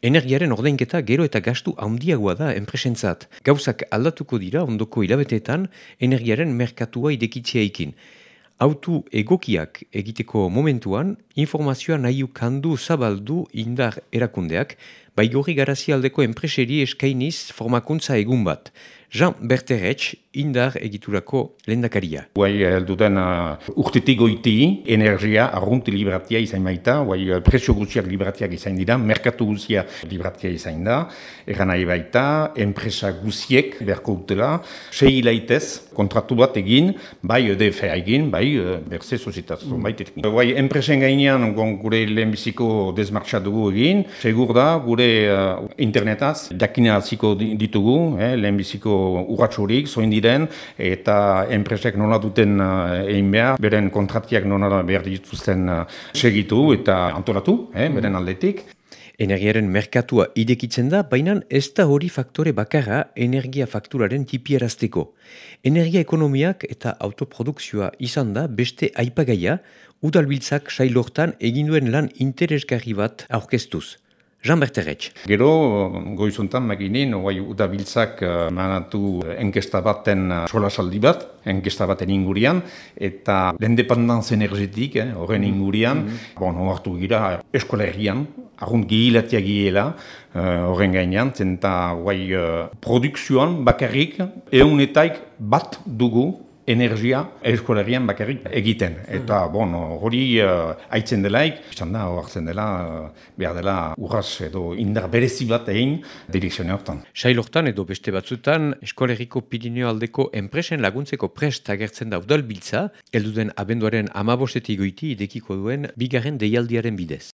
Energiaren ordainketa gero eta gastu handiagoa da enpresentzat. Gauzak aldatuko dira ondoko hilabeteetan energiaren merkatua idekitzea ikin. Autu egokiak egiteko momentuan, informazioa nahi ukandu zabaldu indar erakundeak, bai gorri garazialdeko enpreseri eskainiz formakuntza egun bat. Jean Berteretz, indar egiturako lendakaria. Guai, elduden uh, urtetik goiti, energia arrunti libratia izan baita, guai, uh, presio guztiak libratiak izan dira, merkatu guztia libratia izan da, eran nahi baita, enpresa guztiek berko utela, sei hilaitez, kontratu bat egin, bai EDF egin, bai berze sozitazio, mm. bai Guai, enpresen gainean, gure lehenbiziko desmartxa dugu egin, segur da, gure uh, internetaz, jakina ditugu, eh, lehenbiziko urratxorik, zoin diren, eta enpresek nola duten uh, egin behar, beren kontratiak nola behar dituzten uh, segitu eta antolatu, eh, beren aldetik. Energiaren merkatua idekitzen da, baina ez da hori faktore bakarra energia fakturaren tipierazteko. Energia ekonomiak eta autoprodukzioa izan da beste aipagaia, udalbiltzak sailortan eginduen lan interesgarri bat aurkeztuz. Jean Berteretz. Gero, goizuntan maginin, oai udabiltzak uh, manatu enkesta baten uh, sola saldi bat, enkesta baten ingurian, eta l'independence energetik, eh, horren eh, ingurian, mm -hmm. bon, oartu gira eskolerrian, argunt gihilatia gihiela, horren uh, gainean, zenta oai uh, produkzioan bakarrik, eunetaik bat dugu energia eskolarian bakarrik egiten. Eta, mm. bon, hori uh, aitzen delaik, izan da, hartzen dela, uh, behar dela urras edo indar berezi bat egin direkzione hortan. Sailortan edo beste batzutan, eskoleriko Pirineo aldeko enpresen laguntzeko prest agertzen da udal biltza, elduden abenduaren amabostetik goiti idekiko duen bigarren deialdiaren bidez.